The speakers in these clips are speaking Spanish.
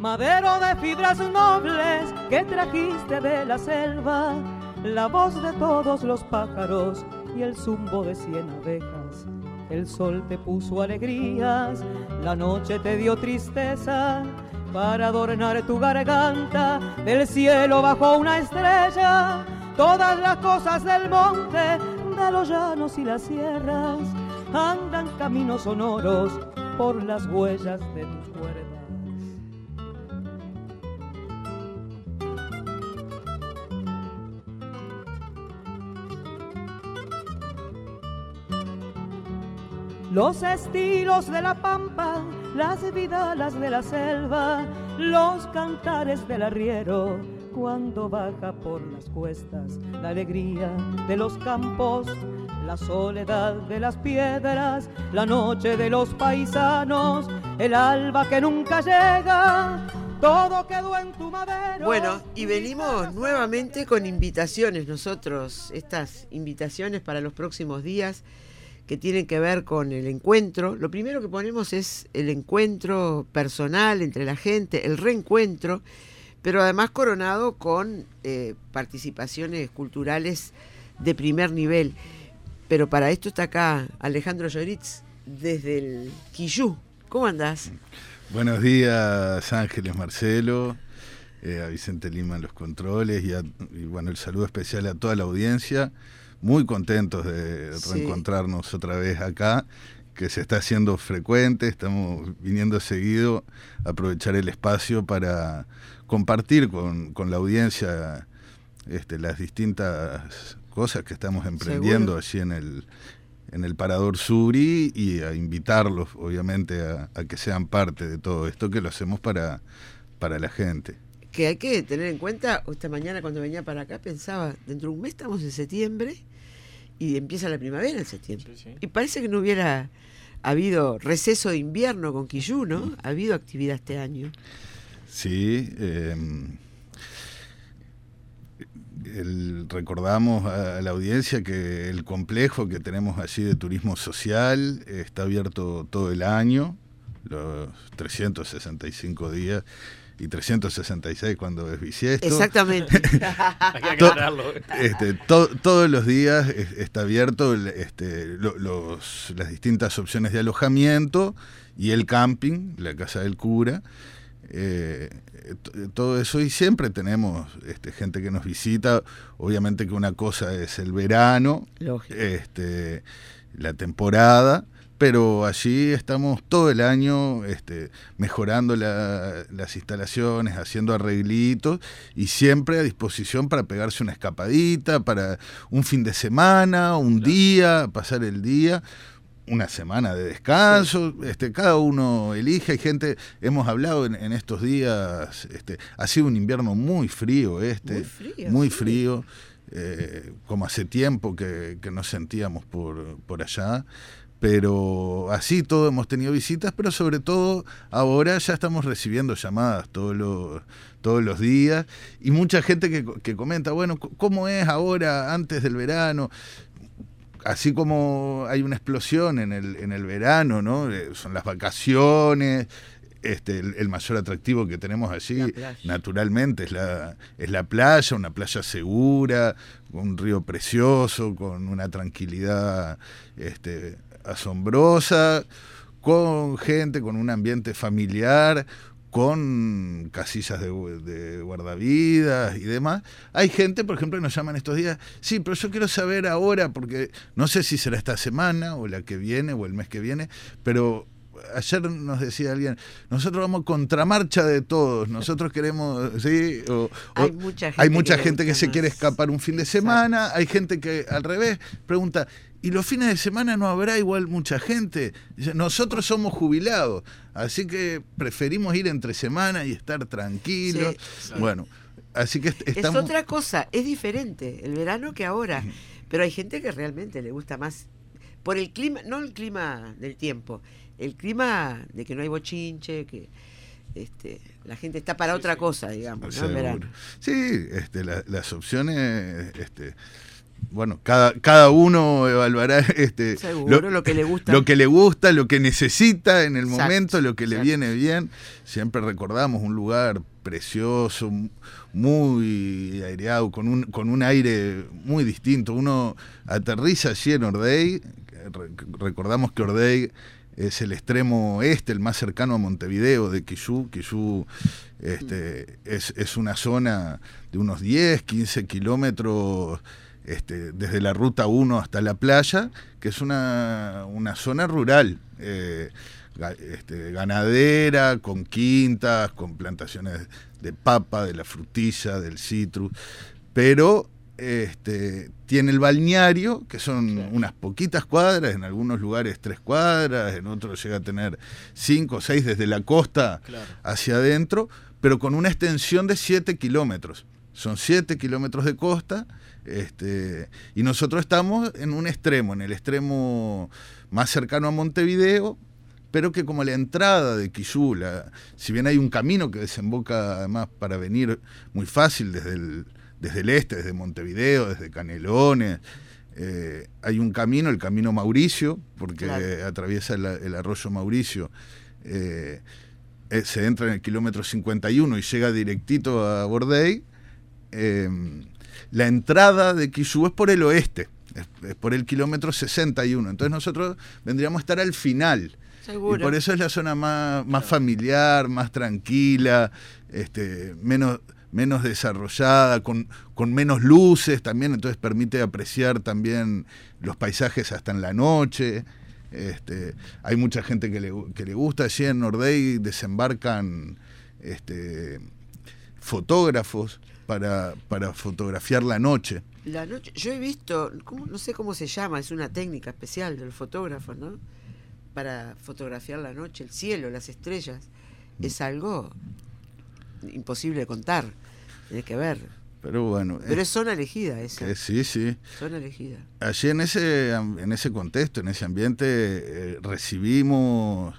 madero de fibras nobles que trajiste de la selva, la voz de todos los pájaros y el zumbo de cien abejas. El sol te puso alegrías, la noche te dio tristeza, para adornar tu garganta, del cielo bajó una estrella, todas las cosas del monte, de los llanos y las sierras, andan caminos sonoros por las huellas de tus cuerdas. Los estilos de la pampa, las vidalas de la selva, los cantares del arriero, cuando baja por las cuestas, la alegría de los campos, la soledad de las piedras, la noche de los paisanos, el alba que nunca llega, todo quedó en tu madero. Bueno, y venimos nuevamente con invitaciones nosotros, estas invitaciones para los próximos días que tienen que ver con el encuentro. Lo primero que ponemos es el encuentro personal entre la gente, el reencuentro, pero además coronado con eh, participaciones culturales de primer nivel. Pero para esto está acá Alejandro Lloritz desde el Quillú. ¿Cómo andás? Buenos días, Ángeles Marcelo, eh, a Vicente Lima en los controles y, y bueno, el saludo especial a toda la audiencia muy contentos de reencontrarnos otra vez acá, que se está haciendo frecuente, estamos viniendo seguido a aprovechar el espacio para compartir con, la audiencia este, las distintas cosas que estamos emprendiendo allí en el, en el Parador Suri y a invitarlos, obviamente, a, a, que sean parte de todo esto, que lo hacemos para, para la gente. Que hay que tener en cuenta, esta mañana cuando venía para acá pensaba, dentro de un mes estamos en septiembre y empieza la primavera en septiembre. Y parece que no hubiera habido receso de invierno con Quillú, ¿no? Ha habido actividad este año. Sí. Em, recordamos a la audiencia que el complejo que tenemos allí de turismo social está abierto todo el año, los 365 días y 366 cuando es bisiesto. Exactamente. Hay que aclararlo. Este, todos los días está abierto este, los, las distintas opciones de alojamiento y el camping, la casa del cura. Eh, todo eso y siempre tenemos este, gente que nos visita. Obviamente que una cosa es el verano, este, la temporada pero allí estamos todo el año este, mejorando las instalaciones, haciendo arreglitos y siempre a disposición para pegarse una escapadita, para un fin de semana, un día, pasar el día una semana de descanso, este, cada uno elige, hay gente, hemos hablado en, estos días, este, ha sido un invierno muy frío este, muy frío, eh, como hace tiempo que, que no sentíamos por, por allá pero así todo hemos tenido visitas, pero sobre todo ahora ya estamos recibiendo llamadas todos los, todos los días y mucha gente que, que comenta, bueno, ¿cómo es ahora antes del verano? Así como hay una explosión en el, en el verano, ¿no? Eh, son las vacaciones, este, el, mayor atractivo que tenemos allí, naturalmente, es la, es la playa, una playa segura, un río precioso, con una tranquilidad este, asombrosa, con gente, con un ambiente familiar, con casillas de, guardavidas y demás. Hay gente, por ejemplo, que nos llaman estos días, sí, pero yo quiero saber ahora, porque no sé si será esta semana o la que viene o el mes que viene, pero ayer nos decía alguien, nosotros vamos contramarcha de todos, nosotros queremos, ¿sí? hay mucha gente, que, se quiere escapar un fin de semana, hay gente que al revés pregunta, ¿y los fines de semana no habrá igual mucha gente? Nosotros somos jubilados, así que preferimos ir entre semana y estar tranquilos. Bueno, así que estamos... Es otra cosa, es diferente el verano que ahora, pero hay gente que realmente le gusta más por el clima, no el clima del tiempo, el clima de que no hay bochinche, que este, la gente está para otra cosa, digamos, ¿no? Sí, este, las opciones este, bueno, cada, cada uno evaluará este, lo, que le gusta. Lo que le gusta, lo que necesita en el momento, lo que le viene bien. Siempre recordamos un lugar precioso, muy aireado, con un, con un aire muy distinto. Uno aterriza allí en Ordey, recordamos que Ordey es el extremo este, el más cercano a Montevideo de Quillú. Quillú este, es, es una zona de unos 10, 15 kilómetros este, desde la ruta 1 hasta la playa, que es una, zona rural, eh, este, ganadera, con quintas, con plantaciones de papa, de la frutilla, del citrus, pero este, tiene el balneario, que son unas poquitas cuadras, en algunos lugares tres cuadras, en otros llega a tener cinco o seis desde la costa hacia adentro, pero con una extensión de siete kilómetros. Son siete kilómetros de costa este, y nosotros estamos en un extremo, en el extremo más cercano a Montevideo, pero que como la entrada de Quillú, si bien hay un camino que desemboca además para venir muy fácil desde el, desde el este, desde Montevideo, desde Canelones, eh, hay un camino, el camino Mauricio, porque atraviesa el, arroyo Mauricio. Eh, eh, se entra en el kilómetro 51 y llega directito a Bordey la entrada de Quillú es por el oeste, es, por el kilómetro 61. Entonces nosotros vendríamos a estar al final. Y por eso es la zona más, más familiar, más tranquila, este, menos, menos desarrollada, con, con menos luces también, entonces permite apreciar también los paisajes hasta en la noche. Este, hay mucha gente que le, que le gusta. Allí en Nordey desembarcan este, fotógrafos para, para fotografiar la noche. La noche, yo he visto, no sé cómo se llama, es una técnica especial del fotógrafo, ¿no? Para fotografiar la noche, el cielo, las estrellas. Es algo imposible de contar, tiene que ver. Pero bueno. Pero es, zona elegida esa. sí, sí. Zona elegida. Allí en ese, en ese contexto, en ese ambiente, eh, recibimos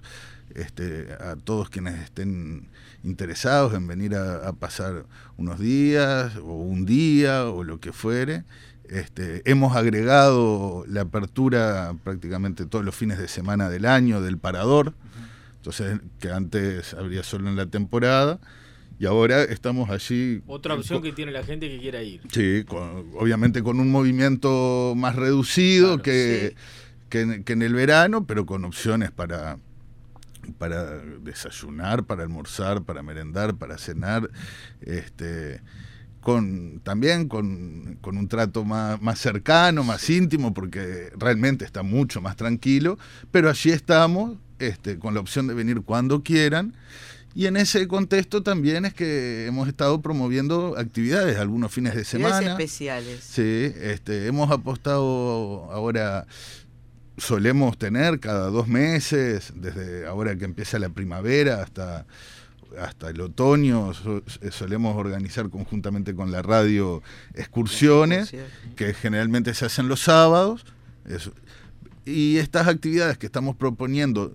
este, a todos quienes estén interesados en venir a, pasar unos días o un día o lo que fuere. Este, hemos agregado la apertura prácticamente todos los fines de semana del año del parador, entonces que antes habría solo en la temporada. Y ahora estamos allí. Otra opción que tiene la gente que quiera ir. Sí, obviamente con un movimiento más reducido que, que en el verano, pero con opciones para, para desayunar, para almorzar, para merendar, para cenar, este, con, también con, un trato más, más, cercano, más íntimo, porque realmente está mucho más tranquilo, pero allí estamos este, con la opción de venir cuando quieran. Y en ese contexto también es que hemos estado promoviendo actividades, algunos fines de semana. especiales. Sí, este, hemos apostado ahora solemos tener cada dos meses, desde ahora que empieza la primavera hasta, hasta el otoño, solemos organizar conjuntamente con la radio excursiones, que generalmente se hacen los sábados. y estas actividades que estamos proponiendo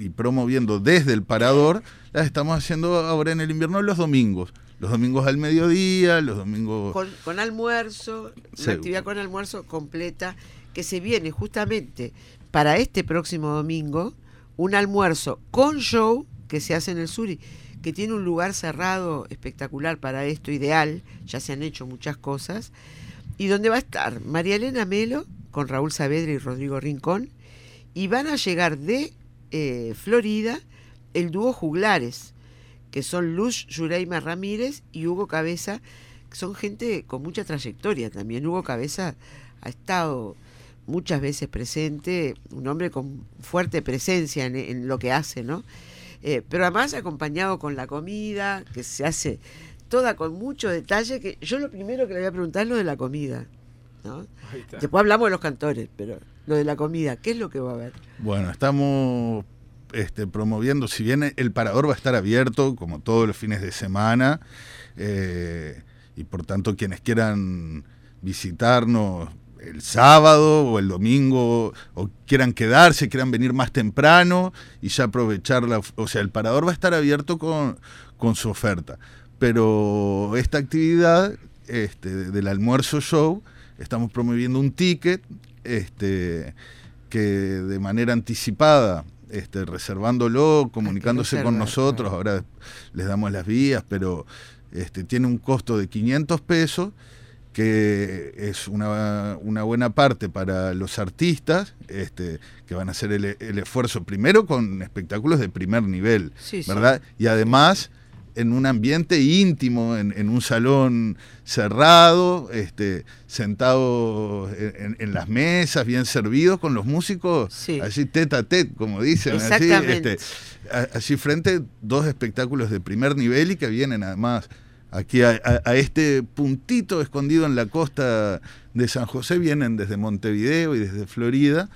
y promoviendo desde el parador, las estamos haciendo ahora en el invierno los domingos. Los domingos al mediodía, los domingos... Con, almuerzo, una actividad con almuerzo completa que se viene justamente para este próximo domingo un almuerzo con show que se hace en el Suri, que tiene un lugar cerrado espectacular para esto, ideal, ya se han hecho muchas cosas, y donde va a estar María Elena Melo con Raúl Saavedra y Rodrigo Rincón, y van a llegar de eh, Florida el dúo Juglares, que son Luz Yureima Ramírez y Hugo Cabeza, que son gente con mucha trayectoria también. Hugo Cabeza ha estado muchas veces presente, un hombre con fuerte presencia en, lo que hace, ¿no? Eh, pero además acompañado con la comida, que se hace toda con mucho detalle, que yo lo primero que le voy a preguntar es lo de la comida, ¿no? Después hablamos de los cantores, pero lo de la comida, ¿qué es lo que va a haber? Bueno, estamos este, promoviendo, si bien el parador va a estar abierto, como todos los fines de semana, eh, y por tanto quienes quieran visitarnos el sábado o el domingo o quieran quedarse, quieran venir más temprano y ya aprovechar la... O sea, el parador va a estar abierto con, con su oferta. Pero esta actividad este, del almuerzo show estamos promoviendo un ticket este, que de manera anticipada, este, reservándolo, comunicándose con nosotros, ahora les damos las vías, pero este, tiene un costo de 500 pesos que es una, buena parte para los artistas este, que van a hacer el, esfuerzo primero con espectáculos de primer nivel, ¿verdad? Y además en un ambiente íntimo, en, un salón cerrado, este, sentados en, las mesas, bien servidos, con los músicos, así tete a tete, como dicen, así, este, así frente dos espectáculos de primer nivel y que vienen además aquí a, este puntito escondido en la costa de San José, vienen desde Montevideo y desde Florida.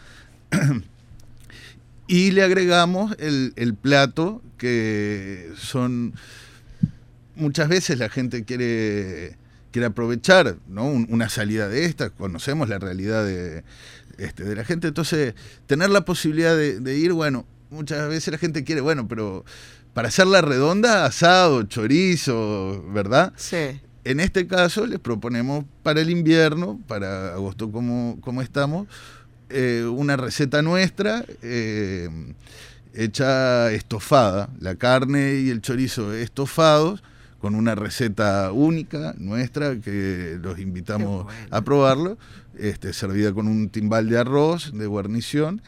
y le agregamos el, plato que son muchas veces la gente quiere quiere aprovechar ¿no? una salida de esta, conocemos la realidad de, este, de la gente, entonces tener la posibilidad de, de, ir, bueno, muchas veces la gente quiere, bueno, pero para hacerla redonda, asado, chorizo, ¿verdad? Sí. En este caso les proponemos para el invierno, para agosto como, como estamos, eh, una receta nuestra eh, hecha estofada, la carne y el chorizo estofados, con una receta única nuestra que los invitamos a probarlo, este, servida con un timbal de arroz de guarnición.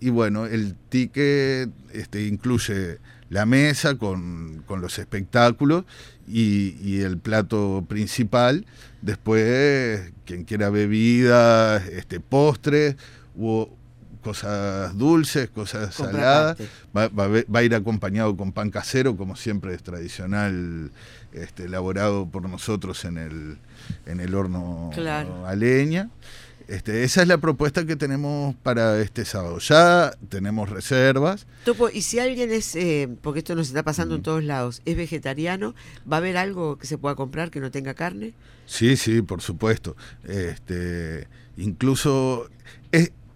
Y bueno, el ticket este, incluye la mesa con, los espectáculos y, el plato principal. Después, quien quiera bebidas, este, postres o cosas dulces, cosas saladas, va, a ir acompañado con pan casero, como siempre es tradicional, este, elaborado por nosotros en el, en el horno a leña. Este, esa es la propuesta que tenemos para este sábado. Ya tenemos reservas. Topo, y si alguien es, eh, porque esto nos está pasando en todos lados, es vegetariano, ¿va a haber algo que se pueda comprar que no tenga carne? Sí, sí, por supuesto. Este, incluso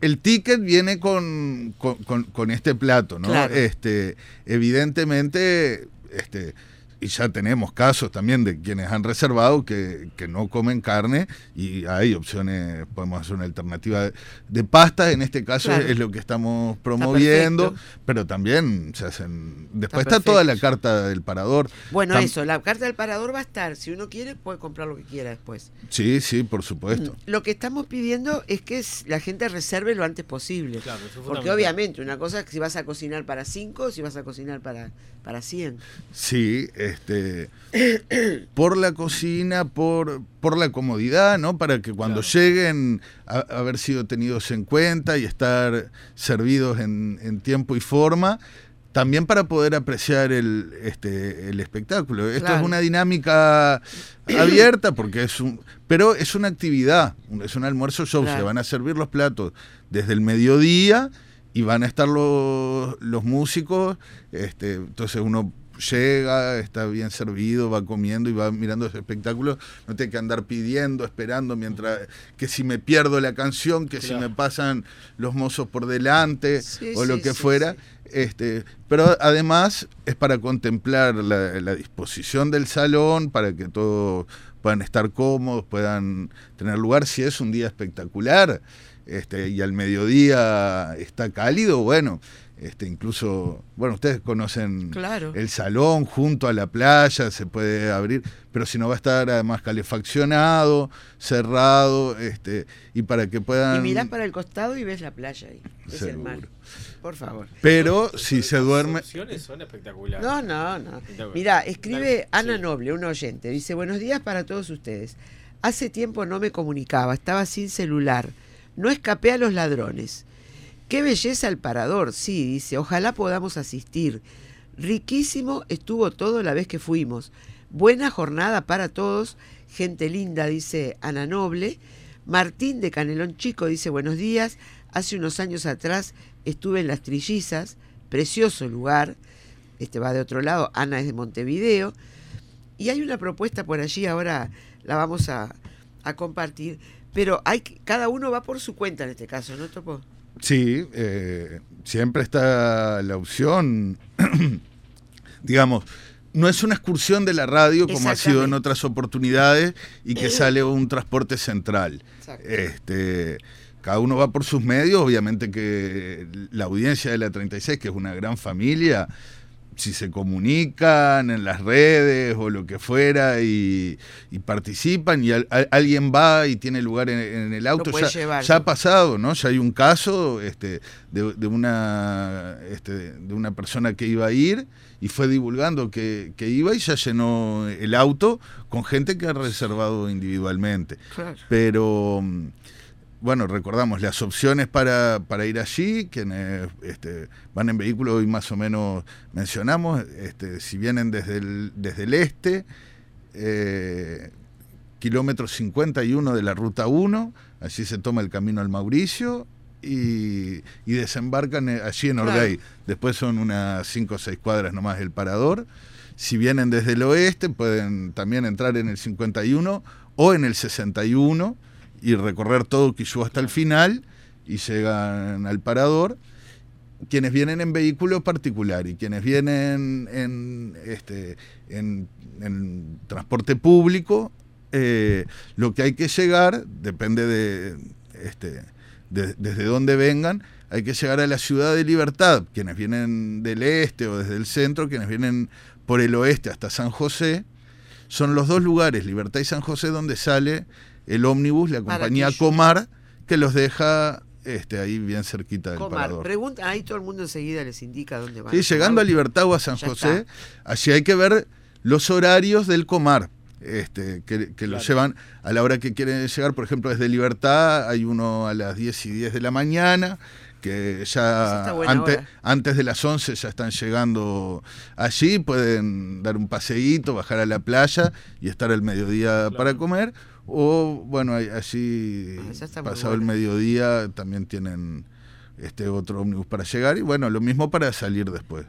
el ticket viene con, con, este plato, ¿no? Este, evidentemente, este, y ya tenemos casos también de quienes han reservado que, no comen carne y hay opciones, podemos hacer una alternativa de, pasta, en este caso es, lo que estamos promoviendo, pero también se hacen... Después está, toda la carta del parador. Bueno, eso, la carta del parador va a estar, si uno quiere puede comprar lo que quiera después. Sí, sí, por supuesto. Mm, lo que estamos pidiendo es que la gente reserve lo antes posible, porque obviamente una cosa es que si vas a cocinar para cinco, si vas a cocinar para, para 100. Sí, este, por la cocina, por, por la comodidad, ¿no? Para que cuando lleguen a, haber sido tenidos en cuenta y estar servidos en, tiempo y forma, también para poder apreciar el, este, el espectáculo. Esto es una dinámica abierta porque es un, pero es una actividad, es un almuerzo show, se van a servir los platos desde el mediodía y van a estar los, los músicos, este, entonces uno llega, está bien servido, va comiendo y va mirando ese espectáculo, no tiene que andar pidiendo, esperando, mientras que si me pierdo la canción, que si me pasan los mozos por delante o lo que fuera. Este, pero además es para contemplar la, la disposición del salón, para que todos puedan estar cómodos, puedan tener lugar, si es un día espectacular este, y al mediodía está cálido, bueno, este, incluso, bueno, ustedes conocen el salón junto a la playa, se puede abrir, pero si no va a estar además calefaccionado, cerrado, este, y para que puedan... Y mirás para el costado y ves la playa ahí, es el mar. Por favor. Pero si se duerme... son espectaculares. No, no, no. Mira, escribe Ana Noble, un oyente, dice, buenos días para todos ustedes. Hace tiempo no me comunicaba, estaba sin celular. No escapé a los ladrones Qué belleza el parador, sí, dice, ojalá podamos asistir. Riquísimo estuvo todo la vez que fuimos. Buena jornada para todos. Gente linda, dice Ana Noble. Martín de Canelón Chico dice buenos días. Hace unos años atrás estuve en Las Trillizas, precioso lugar. Este va de otro lado, Ana es de Montevideo. Y hay una propuesta por allí, ahora la vamos a, compartir. Pero hay, cada uno va por su cuenta en este caso, ¿no, Topo? Sí, eh, siempre está la opción, digamos, no es una excursión de la radio como ha sido en otras oportunidades y que sale un transporte central. Exacto. Este, cada uno va por sus medios, obviamente que la audiencia de la 36, que es una gran familia, si se comunican en las redes o lo que fuera y, y participan y al- al- alguien va y tiene lugar en, en el auto, ya, llevar. ya ha pasado, ¿no? Ya hay un caso este, de, de una, este, de una persona que iba a ir y fue divulgando que, que iba y ya llenó el auto con gente que ha reservado individualmente. Claro. Pero bueno, recordamos las opciones para, para ir allí, quienes este, van en vehículo hoy más o menos mencionamos, este, si vienen desde el, desde el este, eh, kilómetro 51 de la ruta 1, allí se toma el camino al Mauricio y, y desembarcan eh, allí en Claro. Orgay. Después son unas 5 o 6 cuadras nomás del parador. Si vienen desde el oeste, pueden también entrar en el 51 o en el 61 y recorrer todo Quillú hasta el final y llegan al parador. Quienes vienen en vehículo particular y quienes vienen en, este, en, transporte público, eh, lo que hay que llegar, depende de, este, de- desde dónde vengan, hay que llegar a la ciudad de Libertad, quienes vienen del este o desde el centro, quienes vienen por el oeste hasta San José, son los dos lugares, Libertad y San José, donde sale el ómnibus, la compañía. Comar, que los deja este, ahí bien cerquita del Comar, parador. pregunta, ahí todo el mundo enseguida les indica dónde van. Sí, llegando a Libertad o a San Ya José, está. allí hay que ver los horarios del Comar, este, que, que lo Claro. llevan a la hora que quieren llegar. Por ejemplo, desde Libertad hay uno a las 10 y 10 de la mañana, que ya antes, de las 11 ya están llegando allí, pueden dar un paseíto, bajar a la playa y estar al mediodía Claro. para comer. O bueno, muy pasado el mediodía también tienen este otro ómnibus para llegar y bueno, lo mismo para salir después.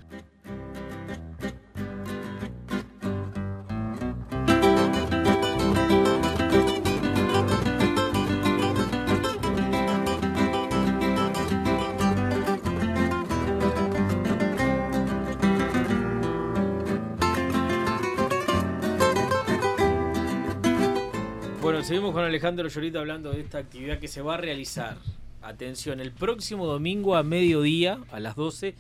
Alejandro Llorito hablando de esta actividad que se va a realizar. Atención, el próximo domingo a mediodía, a las 12.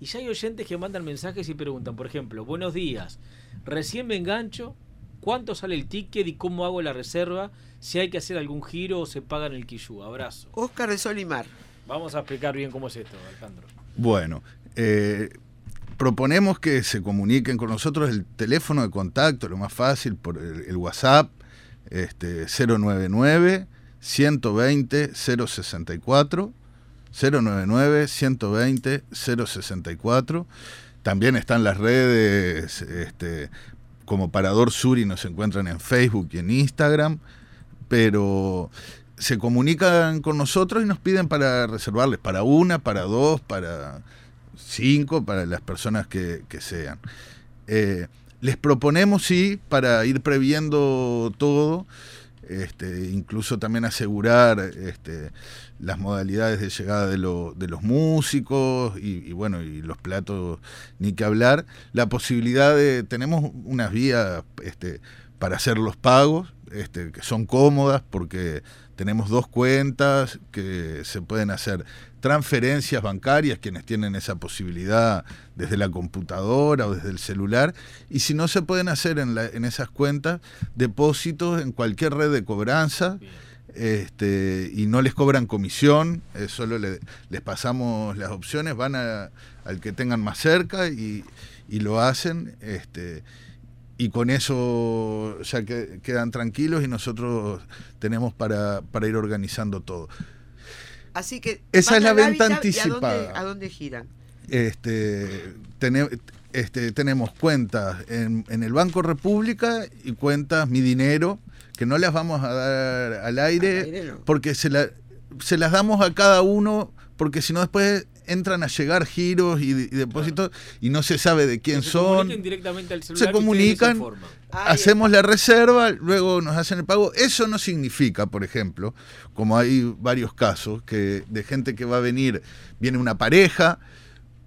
Y ya hay oyentes que mandan mensajes y preguntan, por ejemplo, buenos días, recién me engancho, ¿cuánto sale el ticket y cómo hago la reserva? Si hay que hacer algún giro o se paga en el Quillú. Abrazo. Oscar de Solimar. Vamos a explicar bien cómo es esto, Alejandro. Bueno, eh, proponemos que se comuniquen con nosotros el teléfono de contacto, lo más fácil, por el, el WhatsApp, este, 099 120 064 099 120 064 también están las redes este, como Parador Sur y nos encuentran en Facebook y en Instagram pero se comunican con nosotros y nos piden para reservarles para una, para dos, para cinco, para las personas que, sean. Eh, les proponemos, sí, para ir previendo todo, este, incluso también asegurar este, las modalidades de llegada de, lo- de los músicos y, bueno, y los platos, ni que hablar, la posibilidad de, tenemos unas vías este, para hacer los pagos, este, que son cómodas porque tenemos dos cuentas que se pueden hacer transferencias bancarias, quienes tienen esa posibilidad desde la computadora o desde el celular, y si no se pueden hacer en, la- en esas cuentas depósitos en cualquier red de cobranza, Bien. este, y no les cobran comisión, eh, solo le- les pasamos las opciones, van a- al que tengan más cerca y, y lo hacen, este, y con eso ya que, quedan tranquilos y nosotros tenemos para, para ir organizando todo. Así que. Esa es la venta hábitat, ¿y anticipada. ¿A dónde, a dónde giran? Este, tene- este, tenemos cuentas en, en el Banco República y cuentas Mi Dinero, que no las vamos a dar al aire, Al aire no. porque se, la- se las damos a cada uno, porque si no después entran a llegar giros y, y depósitos y no se sabe de quién se son. comuniquen directamente al celular Se comunican, Hacemos la reserva, luego nos hacen el pago. Eso no significa, por ejemplo, como hay varios casos, que de gente que va a venir, viene una pareja,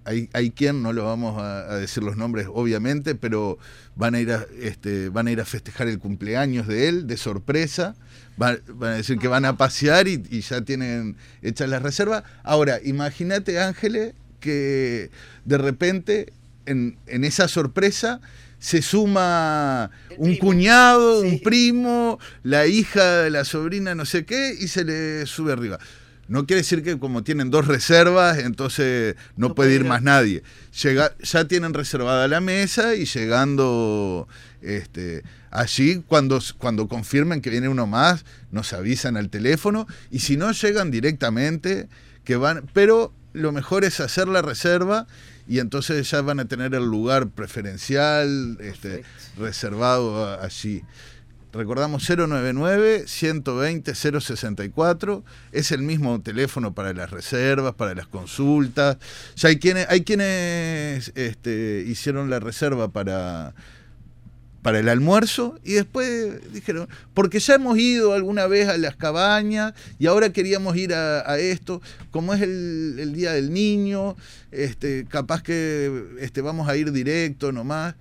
hay, hay quien, no lo vamos a, decir los nombres obviamente, pero van a ir a, este, van a ir a festejar el cumpleaños de él, de sorpresa. Van, a decir que van a pasear y, ya tienen hechas las reservas. Ahora, imagínate, Ángeles, que de repente en, en esa sorpresa se suma un cuñado, un primo, la hija de la sobrina, no sé qué, y se le sube arriba. No quiere decir que como tienen dos reservas, entonces no, puede ir más nadie. Llega, ya tienen reservada la mesa y llegando este, allí, cuando, cuando confirmen que viene uno más, nos avisan al teléfono. Y si no, llegan directamente, que van. Pero lo mejor es hacer la reserva y entonces ya van a tener el lugar preferencial este, reservado allí. Recordamos 099-120-064. Es el mismo teléfono para las reservas, para las consultas. Ya hay quienes, hay quienes este, hicieron la reserva para, para el almuerzo y después dijeron, porque ya hemos ido alguna vez a las cabañas y ahora queríamos ir a, esto, como es el, el, Día del Niño, este, capaz que este, vamos a ir directo nomás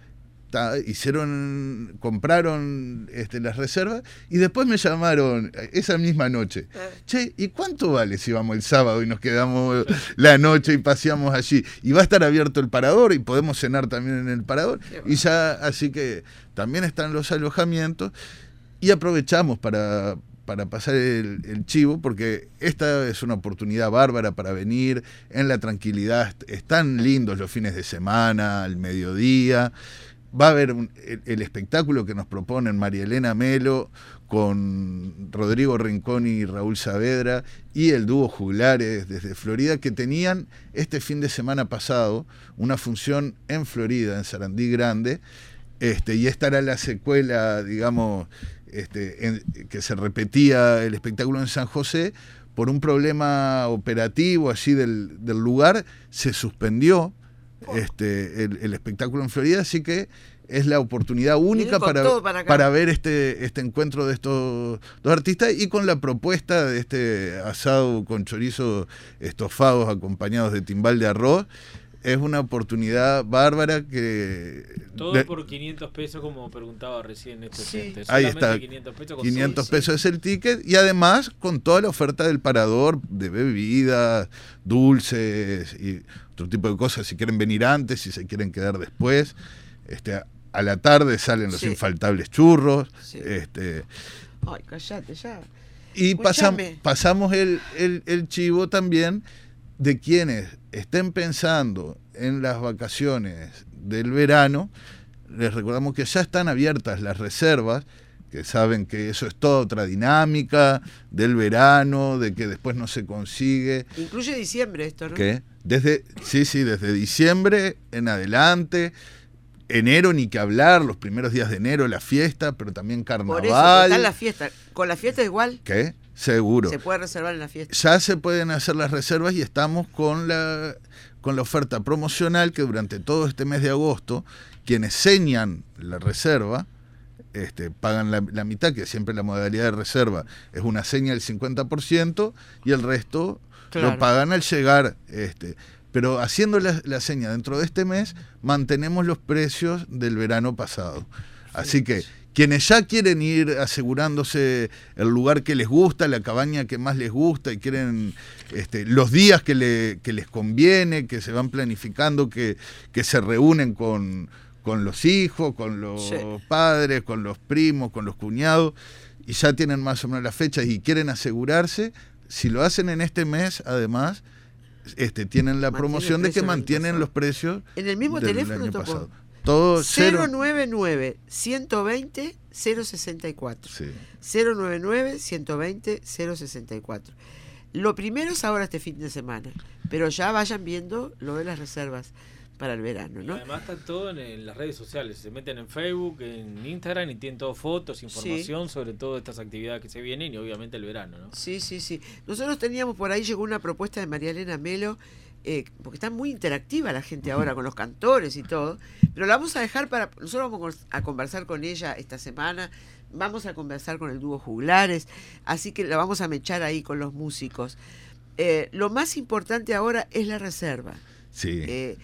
hicieron, compraron este, las reservas y después me llamaron esa misma noche. Ah. Che, ¿y cuánto vale si vamos el sábado y nos quedamos la noche y paseamos allí? Y va a estar abierto el parador y podemos cenar también en el parador. Y ya, así que también están los alojamientos y aprovechamos para, para pasar el, el, chivo, porque esta es una oportunidad bárbara para venir en la tranquilidad. Están lindos los fines de semana, al mediodía va a haber el, espectáculo que nos proponen María Elena Melo con Rodrigo Rincón y Raúl Saavedra y el dúo Juglares desde Florida que tenían este fin de semana pasado una función en Florida, en Sarandí Grande, este, y esta era la secuela, digamos, este, que se repetía el espectáculo en San José, por un problema operativo allí del, del lugar, se suspendió este, el, espectáculo en Florida, así que es la oportunidad única para, para, ver este, este encuentro de estos dos artistas y con la propuesta de este asado con chorizo estofados acompañados de timbal de arroz. Es una oportunidad bárbara que... Todo por 500 pesos, como preguntaba recién este Ahí está. 500 pesos, 500 pesos es el ticket y además con toda la oferta del parador de bebidas, dulces y otro tipo de cosas, si quieren venir antes, si se quieren quedar después. Este, a la tarde salen los infaltables churros. Este, Ay, callate ya. Y pasamos el, el, chivo también de quienes estén pensando en las vacaciones del verano. Les recordamos que ya están abiertas las reservas que saben que eso es toda otra dinámica del verano, de que después no se consigue. Incluye diciembre esto, ¿no? ¿Qué? Desde, sí, sí, desde diciembre en adelante. Enero ni que hablar, los primeros días de enero la fiesta, pero también carnaval. Por eso, está la fiesta. ¿Con la fiesta igual? ¿Qué? Seguro. Se puede reservar en la fiesta. Ya se pueden hacer las reservas y estamos con la, con la oferta promocional que durante todo este mes de agosto, quienes señan la reserva, este, pagan la, mitad, que siempre la modalidad de reserva es una seña del 50%, y el resto lo pagan al llegar. Este, pero haciendo la, seña dentro de este mes, mantenemos los precios del verano pasado. Así que quienes ya quieren ir asegurándose el lugar que les gusta, la cabaña que más les gusta y quieren este, los días que, le, que les conviene, que se van planificando, que, que se reúnen con, con los hijos, con los padres, con los primos, con los cuñados, y ya tienen más o menos las fechas y quieren asegurarse, si lo hacen en este mes, además, este, tienen la promoción de que mantienen los precios. En el mismo teléfono año pasado. Todo 099 120 064. 099 120 064. Lo primero es ahora este fin de semana, pero ya vayan viendo lo de las reservas para el verano, ¿no? además están todo en, las redes sociales, se meten en Facebook, en Instagram y tienen todo fotos, información sobre todas estas actividades que se vienen y obviamente el verano, ¿no? Sí, sí, sí. Nosotros teníamos por ahí, llegó una propuesta de María Elena Melo, eh, porque está muy interactiva la gente ahora con los cantores y todo, pero la vamos a dejar para, nosotros vamos a conversar con ella esta semana, vamos a conversar con el dúo Juglares, así que la vamos a mechar ahí con los músicos. Eh, lo más importante ahora es la reserva. Sí. Eh,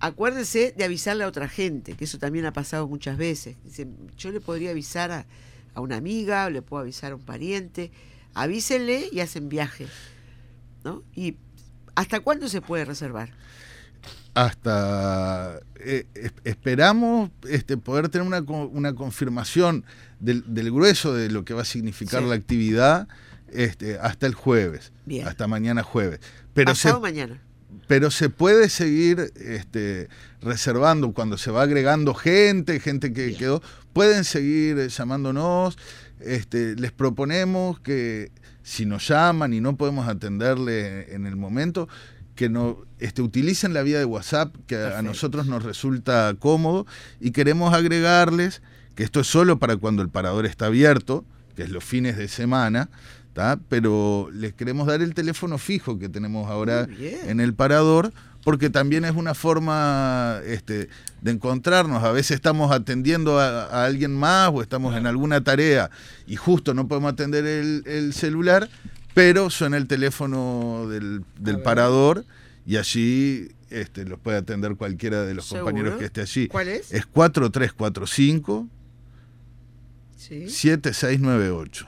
acuérdese de avisarle a otra gente, que eso también ha pasado muchas veces. Dice, yo le podría avisar a, a una amiga, o le puedo avisar a un pariente. Avísenle y hacen viaje. ¿no? ¿Y hasta cuándo se puede reservar? hasta eh, es- esperamos este, poder tener una, co- una confirmación del, del grueso de lo que va a significar Sí. la actividad este, hasta el jueves, Bien. hasta mañana jueves. Pero se, mañana. pero se puede seguir este, reservando cuando se va agregando gente, gente que Bien. quedó, pueden seguir llamándonos. Este, les proponemos que si nos llaman y no podemos atenderle en el momento, que no este, utilicen la vía de WhatsApp, que a- nosotros nos resulta cómodo, y queremos agregarles que esto es solo para cuando el parador está abierto, que es los fines de semana, ¿tá? pero les queremos dar el teléfono fijo que tenemos ahora en el parador, porque también es una forma este, de encontrarnos. A veces estamos atendiendo a, a alguien más o estamos en alguna tarea y justo no podemos atender el, el celular, pero suena el teléfono del, parador y allí este, los puede atender cualquiera de los ¿Seguro? compañeros que esté allí. ¿Cuál es? Es 4345 Sí. 7698.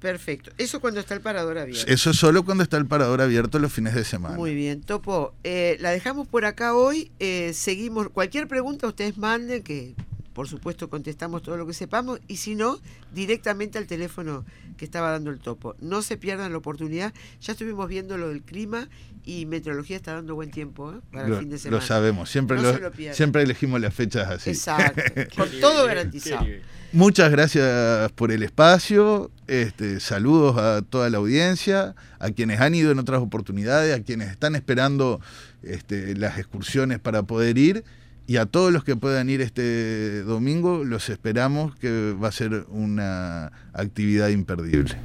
Perfecto. Eso cuando está el parador abierto. Eso es solo cuando está el parador abierto los fines de semana. Muy bien, Topo. eh, la dejamos por acá hoy. eh, seguimos. Cualquier pregunta ustedes manden, que por supuesto contestamos todo lo que sepamos. Y si no, directamente al teléfono que estaba dando el Topo. No se pierdan la oportunidad. Ya estuvimos viendo lo del clima y meteorología está dando buen tiempo ¿eh? para el fin de lo semana. sabemos, siempre, No lo- se lo pierdan. siempre elegimos las fechas así. Exacto. Con todo garantizado. Muchas gracias por el espacio, este, saludos a toda la audiencia, a quienes han ido en otras oportunidades, a quienes están esperando este, las excursiones para poder ir y a todos los que puedan ir este domingo, los esperamos que va a ser una actividad imperdible.